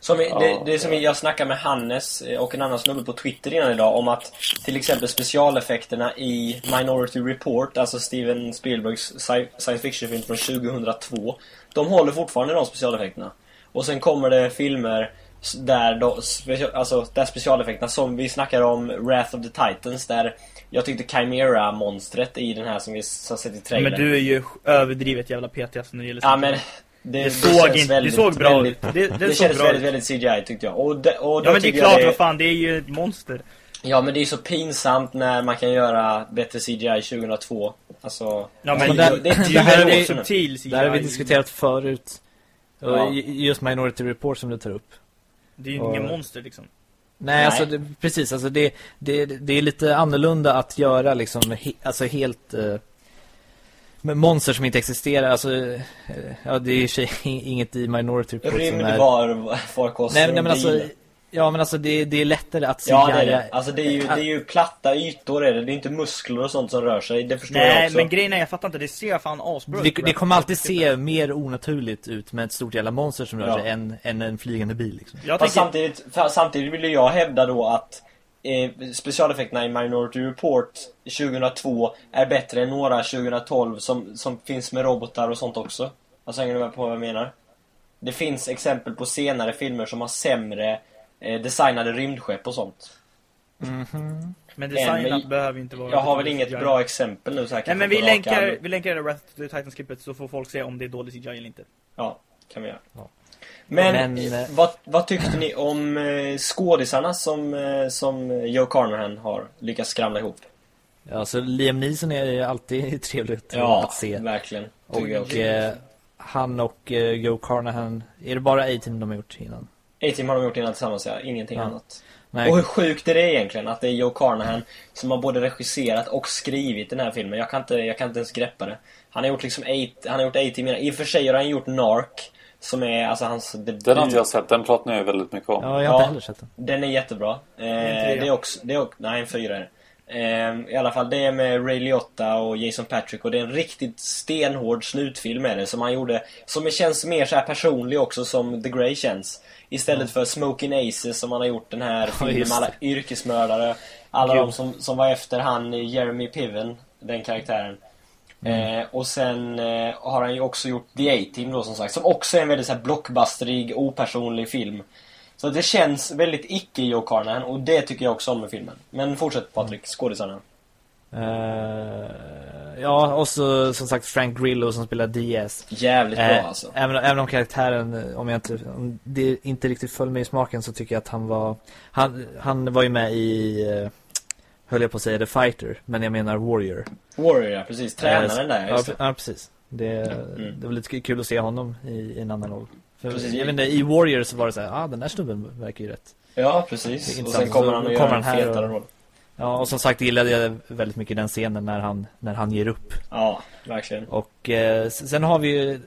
Som, det, det är som jag snackade med Hannes eh, och en annan snubbe på Twitter innan idag om att till exempel specialeffekterna i Minority Report, alltså Steven Spielbergs sci- science fiction-film från 2002, de håller fortfarande de specialeffekterna. Och sen kommer det filmer där, då, specia- alltså, där specialeffekterna, som vi snackar om Wrath of the Titans, där jag tyckte Chimera-monstret i den här som vi har sett i trailern. Men du är ju överdrivet jävla petig alltså, när det gäller Ja men det, Det såg inte- det väldigt, såg bra väldigt, ut. Det- det det, såg kändes bra väldigt, väldigt CGI tyckte jag. Och, de, och Ja men det är klart, det- vad fan, det är ju ett monster. Ja men det är så pinsamt när man kan göra bättre CGI 2002. Alltså... Ja men det, det- det, det här är ju- subtil CGI. Det här har vi diskuterat förut. Ja. Just Minority Report som du tar upp. Det är ju Och- ingen monster liksom. Nej, Nej. alltså det, precis. Alltså det, det, det är lite annorlunda att göra liksom he, alltså helt eh, med monster som inte existerar. Alltså, eh, ja, det är för sig inget i Minority Report som är... Rymdvar, farkoster Nej, nej men alltså, ja men alltså det, det är lättare att CGI. Ja det är det. Alltså det är, ju, det är ju platta ytor är det. Det är inte muskler och sånt som rör sig. Det förstår jag Nej också. men grejen är, jag fattar inte, det ser fan asbra det, ut. det kommer alltid se mer onaturligt ut med ett stort jävla monster som rör Ja. sig än, än en flygande bil. Liksom. Jag tänker, samtidigt, samtidigt vill ju jag hävda då att eh, specialeffekterna i Minority Report 2002 är bättre än några 2012 som, som finns med robotar och sånt också. Alltså hänger du med på vad jag menar? Det finns exempel på senare filmer som har sämre eh, designade rymdskepp och sånt. Men designat men- behöver inte vara... Jag har väl inget CGI. bra exempel nu så här Nej men vi länkar, vi länkar det Wrath of the Titans-klippet så får folk se om det är dålig CGI eller inte. Ja, kan vi göra. Ja. Men, Men, eh, vad, vad tyckte ni om eh, skådisarna som, eh, som Joe Carnahan har lyckats skramla ihop? Ja, så Liam Neeson är alltid trevligt Ja, att se. verkligen. Tycker Och eh, han och eh, Joe Carnahan, är det bara A-Team de har gjort innan? A-Team har de gjort innan tillsammans, ja. Ingenting Ja. annat. Nej, Och hur sjukt är det egentligen att det är Joe Carnahan som har både regisserat och skrivit den här filmen? Jag kan inte, jag kan inte ens greppa det. Han har gjort liksom A- han har gjort A-Team innan. I och för sig har han gjort Narc. Som är alltså hans debut. Den har inte jag sett, den pratar ju väldigt mycket om. ja, jag har inte heller sett den. Den är jättebra. Eh, trea. det är också, det är också, nej en fyra är det. Eh, I alla fall det är med Ray Liotta och Jason Patrick och det är en riktigt stenhård slutfilm med det som han gjorde. Som känns mer så här personlig också som The Grey känns. Istället för Smoking Aces som han har gjort den här filmen med alla yrkesmördare. Alla Gud. de som, som var efter han Jeremy Piven, den karaktären. Mm. Eh, och sen eh, har han ju också gjort The A-Team då som sagt. Som också är en väldigt så här blockbusterig, opersonlig film. Så det känns väldigt icke Joe Carnahan och det tycker jag också om med filmen. Men fortsätt Patrik, skådisarna. Eh, ja, och så som sagt Frank Grillo som spelar Diaz. Jävligt bra Eh, alltså. även, även om karaktären, eh, om, jag inte, om det inte riktigt föll mig i smaken så tycker jag att han var Han, han var ju med i eh, Höll jag på att säga The Fighter Men jag menar Warrior Warrior, ja, precis. Tränaren där, just det. ja, precis det, Mm. det var lite kul att se honom i, i en annan roll För, Precis. Jag vet inte, i Warrior så var det så här, ah den där snubben verkar ju rätt Ja, precis. Och sen kommer han göra han en fetare och- roll. Ja, och som sagt gillade jag väldigt mycket den scenen när han, när han ger upp Ja, verkligen. Och eh, sen har vi ju eh,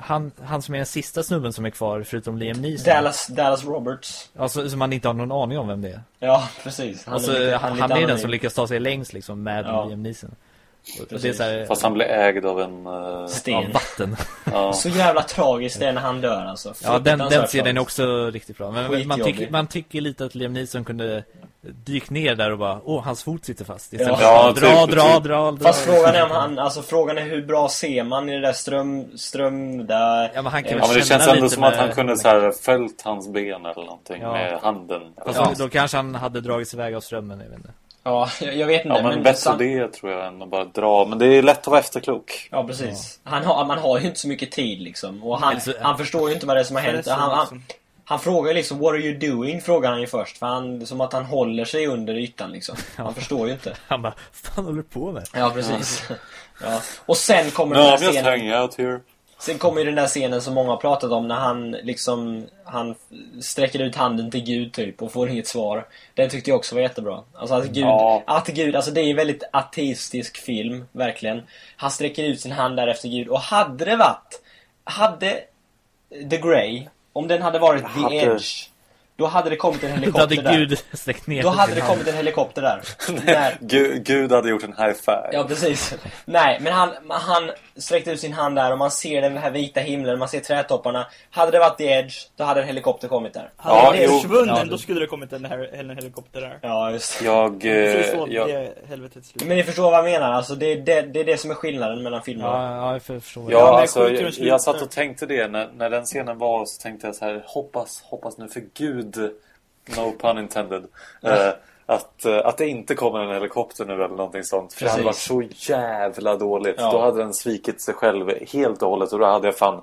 han, han som är den sista snubben som är kvar förutom Liam Neeson Dallas, Dallas Roberts. Alltså som man inte har någon aning om vem det är Ja, precis. Alltså, lite- han, han är den som lyckas ta sig längst liksom med Ja. Liam Neeson. Det är så här, Fast han blir ägd av en... eh, Sten. av vatten. ja. Så jävla tragiskt det är när han dör alltså. Ja, den, den scenen är också riktigt bra. Men man tycker, man tycker lite att Liam Neeson kunde dykt ner där och bara, åh, hans fot sitter fast. Ja. att Ja, dra, typ, dra, typ. dra, dra. Fast frågan är om han, alltså frågan är hur bra ser man i det där ström, ström där. Ja, men han kan Ja, väl ja men det känns ändå som att med- han kunde så här följt hans ben eller någonting Ja. med handen. Fast Ja. då, då kanske han hade dragits iväg av strömmen, jag vet inte. Ja, jag, jag vet inte. Ja men bättre sam- det tror jag än att bara dra. Men det är lätt att vara efterklok. Ja, precis. Han har, man har ju inte så mycket tid liksom. Och han, så- han förstår ju inte vad det är som har hänt. Han, han, han frågar ju liksom 'What are you doing?' frågar han ju först. För han, som att han håller sig under ytan liksom. Han förstår ju inte. Han bara, vad fan håller du på med? Ja, precis. Ja. Och sen kommer No, den I'm där just scenen. hanging out here. Sen kommer ju den där scenen som många har pratat om när han liksom Han sträcker ut handen till Gud typ och får inget svar. Den tyckte jag också var jättebra. Alltså att Gud, Ja. att Gud, alltså det är en väldigt ateistisk film, verkligen. Han sträcker ut sin hand där efter Gud och hade det varit Hade The Grey, om den hade varit The Hade- Edge Då hade det kommit en Då helikopter hade där. Gud sträckt ner Då hade det hand. kommit en helikopter där. När, Gud, Gud hade gjort en high five. Ja, precis. Nej, men han, han sträckte ut sin hand där och man ser den här vita himlen, man ser trädtopparna. Hade det varit The Edge, då hade en helikopter kommit där. Hade Ja, jo. försvunnen, Ja. då skulle det kommit en, her- en helikopter där. Ja, just det. Jag... Eh, jag det slut. Men ni förstår vad jag menar, alltså det, är det, det är det som är skillnaden mellan filmerna. Ja, ja, jag förstår. Ja, alltså, jag, jag satt och tänkte det när, när den scenen var så tänkte jag så här hoppas, hoppas nu för gud no pun intended eh, att, eh, att det inte kommer en helikopter nu eller någonting sånt för det hade varit Precis. så jävla dåligt Ja. då hade den svikit sig själv helt och hållet och då hade jag fan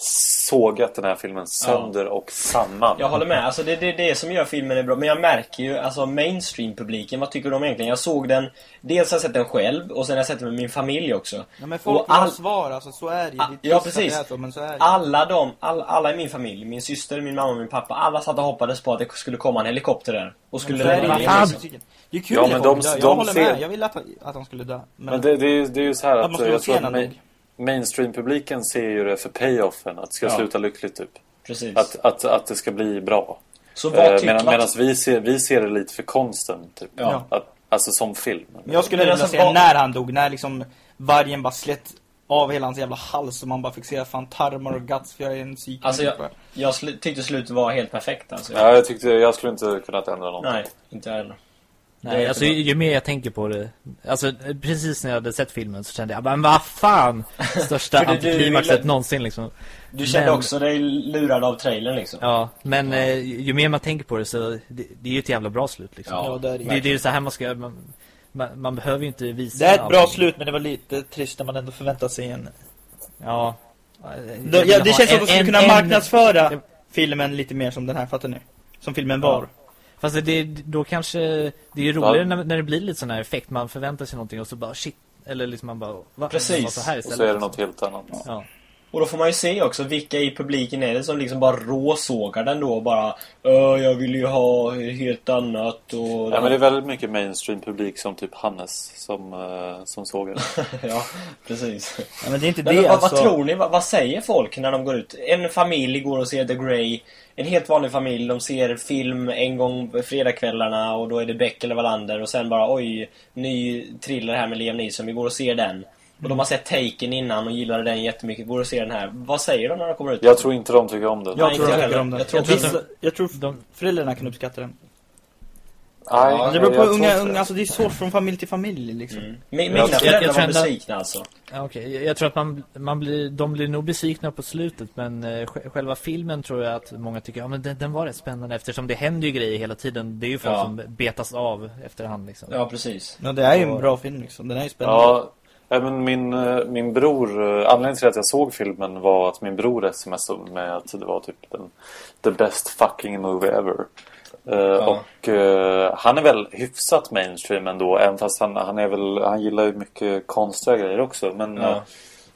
sågat den här filmen sönder och samman Jag håller med, alltså det är det, det som gör filmen är bra. Men jag märker ju, alltså mainstream-publiken, vad tycker de egentligen? Jag såg den, dels har jag sett den själv och sen har jag sett den med min familj också. Ja, men folk Och all- svar, alltså så är det ju. Ah, ja, precis. att det är så, men så är det. Alla de, all, alla i min familj, min syster, min mamma och min pappa, alla satt och hoppades på att det skulle komma en helikopter där. Och skulle Så är det, rädda liksom. musiken. det är kul Ja, men de- dör. Jag de håller ser- med, jag ville att, att han skulle dö. Men, men det, det, är ju, det är ju så här att att, man skulle jag vara tror att. Mainstream-publiken ser ju det för payoffen att det ska Ja. sluta lyckligt typ Precis. att, att, att det ska bli bra så Eh, Medan medans vi, ser, vi ser det lite för konsten typ. Ja. Att, alltså som film. Men jag skulle vilja alltså, se vad- när han dog, när liksom vargen bara slet av hela hans jävla hals och man bara fick se fan tarmar och guts för jag är en psyk. Alltså jag, jag slu, tyckte slutet var helt perfekt alltså. Ja, jag tyckte jag skulle inte kunnat ändra någonting. Nej, inte jag heller. Nej, alltså ju, ju mer jag tänker på det Alltså precis när jag hade sett filmen så kände jag Men vad fan Största antiklimaxet ville- någonsin liksom Du kände Men- också dig lurad av trailern liksom. Ja, men eh, ju mer man tänker på det så det, det är ju ett jävla bra slut liksom Ja, Ja, det är det. det, det är ju så här man ska man, man, man behöver ju inte visa Det är ett bra slut men det var lite trist när man ändå förväntar sig en... Ja ja, det känns som att de skulle kunna marknadsföra en- filmen lite mer som den här, fattar ni? Som filmen var. Fast det, då kanske Det är roligare när, när det blir lite sån här effekt Man förväntar sig någonting och så bara shit Eller liksom man bara va? Precis. Så här Och istället, så är det något helt annat. Ja. Och då får man ju se också vilka i publiken är det som liksom bara råsågar den då och bara Öh, jag vill ju ha helt annat och... Ja, men det är väldigt mycket mainstream publik som typ Hannes som, eh, som såg det. ja, precis. Ja, men det är inte Men det vad, alltså. vad tror ni? Vad, vad säger folk när de går ut? En familj går och ser The Grey. En helt vanlig familj. De ser film en gång på fredagskvällarna och då är det Beck eller Wallander och sen bara oj, ny thriller här med Liam Neeson. Vi går och ser den. Och de har sett Taken innan och gillade den jättemycket. Går och ser den här. Vad säger de när de kommer ut? Jag tror inte de tycker om det. Jag tror inte de tycker heller. om den. Jag tror Jag tror, jag tror De, föräldrarna kan uppskatta den. Nej, Ja, det beror på unga, unga, det. alltså det är svårt från familj till familj liksom. Mm. Min, mina Jag- föräldrar jag var besvikna alltså. Ja, okej. Jag- Jag tror att man, man blir, de blir nog besvikna på slutet men eh, sj- själva filmen tror jag att många tycker ja men den, den var rätt spännande eftersom det händer ju grejer hela tiden. Det är ju folk Ja. som betas av efterhand liksom. Ja, precis. Ja, det är ju en bra film liksom. Den är ju spännande. Ja, även min, eh, min bror, eh, anledningen till att jag såg filmen var att min bror smsade med att det var typ den the best fucking movie ever. Eh, Och eh, han är väl hyfsat mainstream ändå, även fast han, han är väl, han gillar ju mycket konstiga grejer också. Men Ja.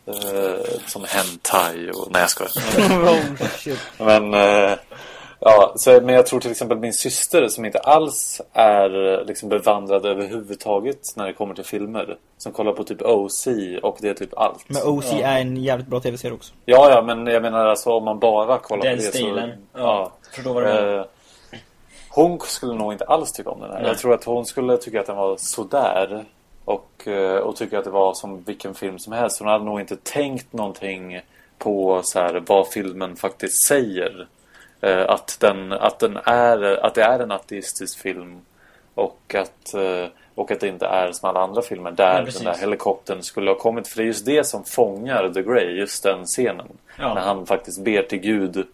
eh, som hentai och, nej jag skojar. oh. Men, eh, ja, så, men jag tror till exempel min syster som inte alls är liksom bevandrad överhuvudtaget när det kommer till filmer. Som kollar på typ OC och det är typ allt. Men OC är en jävligt bra tv-serie också. Ja, ja, men jag menar alltså om man bara kollar Den på det stilen. så... Ja. Förstår vad du menar. Eh, hon skulle nog inte alls tycka om den här. Nej. Jag tror att hon skulle tycka att den var sådär. Och, eh, och tycka att det var som vilken film som helst. Hon hade nog inte tänkt någonting på så här, vad filmen faktiskt säger. Eh, att, den, att, den är, att det är en ateistisk film. Och att, eh, och att det inte är som alla andra filmer där Ja, den där helikoptern skulle ha kommit. För det är just det som fångar The Grey, just den scenen. Ja. När han faktiskt ber till Gud.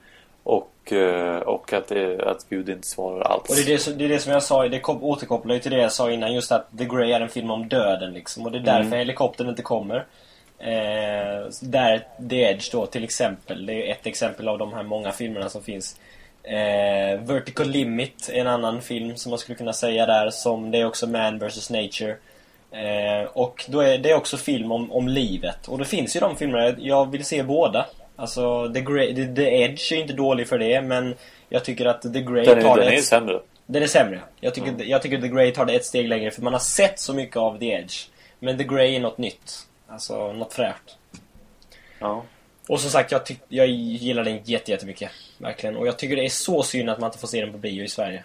Och, eh, och att, det, att Gud inte svarar alls. Och det är det, som- det är det som jag sa, det återkopplar ju till det jag sa innan, just att The Grey är en film om döden liksom. Och det är därför Mm. helikoptern inte kommer. Eh, där The Edge då till exempel, det är ett exempel av de här många filmerna som finns. Eh, Vertical Limit är en annan film som man skulle kunna säga där, som det är också Man vs Nature. Eh, och då är det också film om, om livet. Och det finns ju de filmerna, jag vill se båda. Alltså The, Grey, The, The Edge är inte dålig för det, men jag tycker att The Grey den tar är, den är ett- sämre. den är sämre. Jag tycker, jag tycker The Grey tar det ett steg längre för man har sett så mycket av The Edge. Men The Grey är något nytt. Alltså något fräscht. Ja. Och som sagt, jag, tyck, jag gillar den jätte, jättemycket. Verkligen. Och jag tycker det är så synd att man inte får se den på bio i Sverige.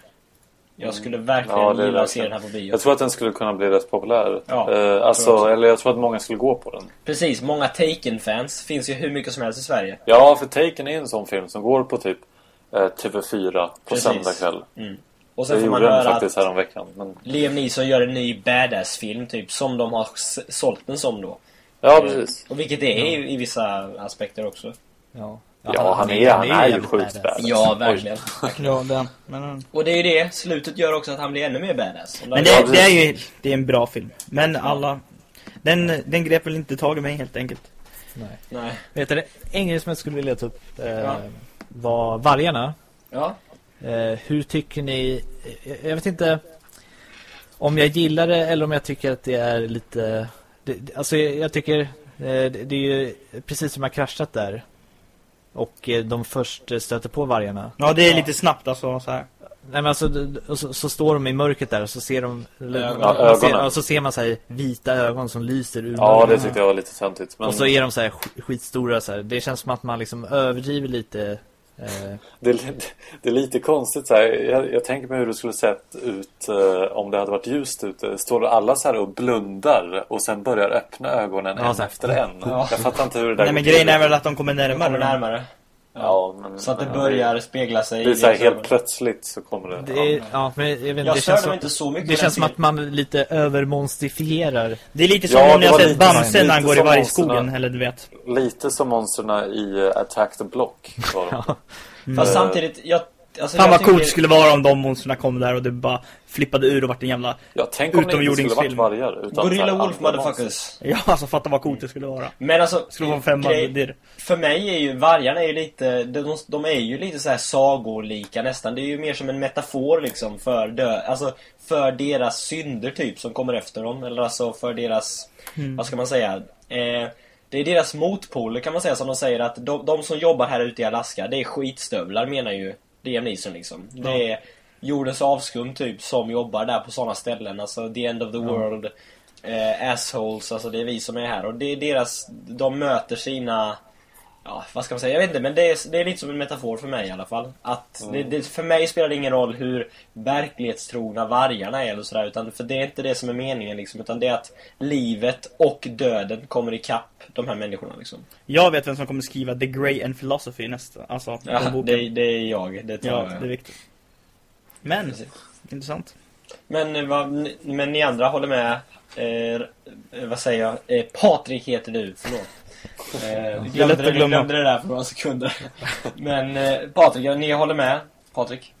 Jag skulle verkligen Ja, det gilla att se den här på bio. Jag tror att den skulle kunna bli rätt populär. Ja, eh, alltså, jag eller jag tror att många skulle gå på den. Precis, många Taken-fans finns ju hur mycket som helst i Sverige. Ja, för Taken är en sån film som går på typ eh, TV4 på söndag kväll. Mm. Och Det sen får man höra faktiskt att häromveckan. Men, Liam Neeson gör en ny badass-film, typ, som de har sålt den som då. Ja, precis. Och vilket det är i, i vissa aspekter också. Ja, Ja, han är, han är ju sjukt badass. Ja, verkligen. Ja, den. Men, Och det är ju det, slutet gör också att han blir ännu mer badass. Men det, det är ju det är en bra film. Men alla... Den, den grep väl inte tag i mig helt enkelt. Nej. Nej. Vet du, det en grej som jag skulle vilja ta upp eh, Ja. var vargarna. Ja. Eh, hur tycker ni... eh, Jag vet inte om jag gillar det eller om jag tycker att det är lite... Det, det- alltså jag, jag tycker eh, det, det är ju precis som har kraschat där. Och eh, de först eh, stöter på vargarna. Ja, det är lite snabbt alltså så här. Nej men alltså, så, så står de i mörkret där och så ser de... Ja, ser, och så ser man så här vita ögon som lyser ur Ja, det munnen. tyckte jag var lite töntigt. Men Och så är de så här sk- skitstora så här. Det känns som att man liksom överdriver lite. Eh, det, det är lite konstigt så här. Jag, jag tänker mig hur det skulle sett ut eh, om det hade varit ljust ute. Står alla så här och blundar och sen börjar öppna ögonen Ja, en efter en. Ja. Jag fattar inte hur det där Nej går men till. grejen är väl att de kommer De närmare. kommer närmare. Ja, men, Så att det börjar spegla sig Det är så här, helt plötsligt så kommer det. Det är, ja, men jag vet, inte, Jag det känns, som, inte så mycket det känns som att man lite övermonstrifierar. Det är lite som Ja, om ni det har sett Bamse när han går i som varje monsterna. skogen, eller du vet. Lite som monsterna i Attack the Block. Var de. Fast samtidigt, jag... Alltså, Fan vad coolt det skulle vara om de monsterna kom där och det bara flippade ur och vart en jävla... Ja, tänk om det Utomjordingsfilm. vargar. Utan Gorilla Wolf motherfuckers. Ja, alltså fatta vad coolt det skulle vara. Men alltså... Skulle vara femma, grej- det För mig är ju vargarna är ju lite, de, de är ju lite så här sagolika nästan. Det är ju mer som en metafor liksom för dö, alltså för deras synder typ som kommer efter dem. Eller alltså för deras, vad ska man säga? Eh, det är deras motpoler kan man säga som de säger att de, de som jobbar här ute i Alaska, det är skitstövlar menar ju Liam Neeson liksom. Det är jordens avskum typ som jobbar där på sådana ställen. Alltså the end of the world. Eh, assholes, alltså det är vi som är här. Och det är deras, de möter sina Ja, vad ska man säga? Jag vet inte, men det är, det är lite som en metafor för mig i alla fall. Att det, det, för mig spelar det ingen roll hur verklighetstrogna vargarna är eller sådär, utan för det är inte det som är meningen liksom, utan det är att livet och döden kommer ikapp de här människorna liksom. Jag vet vem som kommer skriva The Grey and Philosophy nästa, alltså Ja, det, det är jag, det tror ja, jag. det är viktigt. Men, Precis. intressant. Men, eh, ni- men ni andra håller med? Eh, vad säger jag? Eh, Patrik heter du, förlåt. Eh, glömde, det, glömde det där för några sekunder. Men eh, Patrik, ja, ni håller med? Patrik?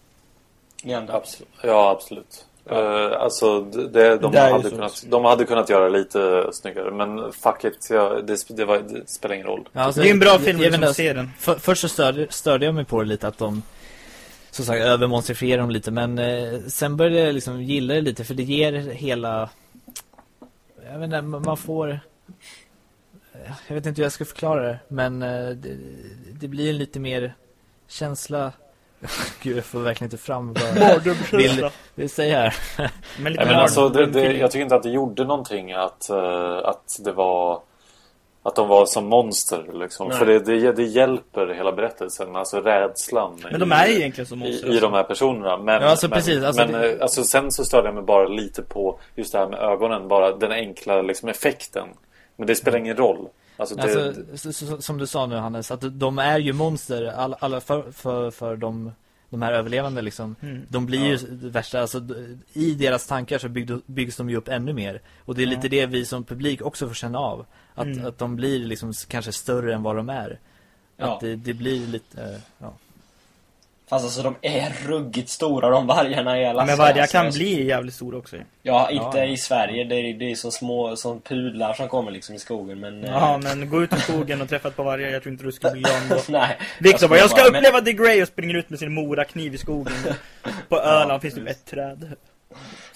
Ni andra? Absolut. Ja, absolut. Eh, alltså, det, det, de, Det hade så. kunnat, de hade kunnat göra lite snyggare. Men fuck it, ja, det, det, var, det spelar ingen roll. Ja, alltså, Det är en bra jag- film jag som vet inte, ser den. För, först så störde, störde jag mig på det lite att de som sagt övermonstrifierar dem lite men eh, sen började jag liksom gilla det lite för det ger hela jag vet inte, man får jag vet inte hur jag ska förklara det men eh, det, det blir en lite mer känsla Gud jag får verkligen inte fram vad jag Mardrömskänsla. vill säga här Men lite men alltså, det, det, jag tycker inte att det gjorde någonting att, eh, att det var att de var som monster liksom. Nej. För det, det, det hjälper hela berättelsen, alltså rädslan Men de i, är ju egentligen som monster. i, i de här personerna. Men, Ja, alltså, men, precis, alltså, men det- eh, alltså, sen så störde jag mig bara lite på just det här med ögonen, bara den enkla liksom, effekten. Men det spelar ingen roll. Alltså, det, Alltså, så, så, som du sa nu Hannes, att de är ju monster, alla, alla för, för, för de, de här överlevande liksom. Mm. De blir ju det värsta, alltså i deras tankar så bygg, byggs de ju upp ännu mer. Och det är lite det vi som publik också får känna av. Att, Mm. att de blir liksom kanske större än vad de är. Ja. Att det, det blir lite, eh, ja. Fast alltså de är ruggigt stora de vargarna i Alaska. Men vargar kan alltså. bli jävligt stora också. Ja, inte Ja. i Sverige. Det är, det är så små som pudlar som kommer liksom i skogen. Men, eh, Ja, men gå ut i skogen och träffa ett par vargar, jag tror inte du skulle bli glad då. Nej. Victor bara, jag ska bara, uppleva The Grey och springer ut med sin morakniv i skogen. På Öland finns typ ett träd.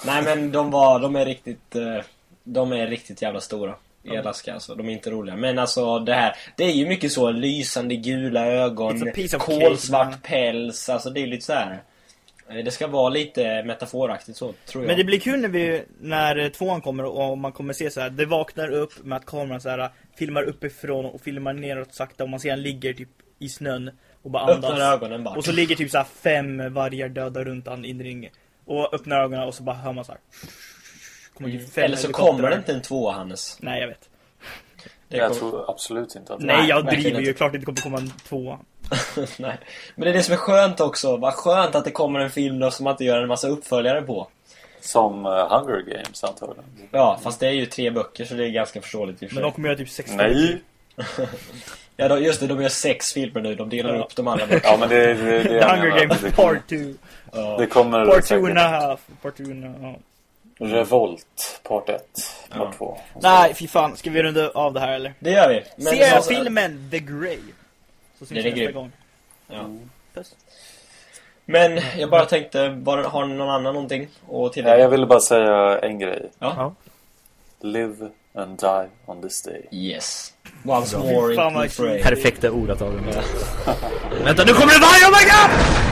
Men, nej men de var, de är riktigt, eh, de är riktigt jävla stora. I Alaska alltså, de är inte roliga. Men alltså det här, det är ju mycket så lysande gula ögon, kolsvart cake, päls, alltså det är lite så här. eh, Det ska vara lite metaforaktigt så, tror jag. Men det blir kul när vi, när eh, tvåan kommer och man kommer se så här, det vaknar upp med att kameran så här filmar uppifrån och filmar neråt sakta och man ser han ligger typ i snön och bara Öppnar andas. ögonen bara. Och så ligger typ så här fem vargar döda runt han i en ring. Och öppnar ögonen och så bara hör man så här. Kommer fem Eller så kommer det inte en tvåa Hannes. Nej, jag vet. Det jag kommer- tror absolut inte att Nej, jag driver ju. Klart det inte kommer komma en tvåa. Nej. Men det är det som är skönt också. Vad skönt att det kommer en film då som man inte gör en massa uppföljare på. Som uh, Hunger Games antagligen. Ja, fast det är ju tre böcker så det är ganska förståeligt för Men de kommer göra typ sex Nej! Ja, då, just det, de gör sex filmer nu. De delar upp de andra böckerna. Ja men det, det, det, The Hunger menar, Games det Part 2. Ja. det kommer Part 2 säkert and a half. Part 2 and a half. Revolt Part 1, Ja. Part 2. Nej, fy fan. Ska vi runda av det här eller? Det gör vi. Men Se så- filmen The Grey. Så syns vi nästa gång. Ja. Puss. Men jag bara tänkte, bara, har någon annan någonting att Nej, tillägga? jag ville bara säga en grej. Ja. Ja. Live and die on this day. Yes. Once more fray. Perfekta ord att ha. Vänta, nu kommer det varg! Oh my god!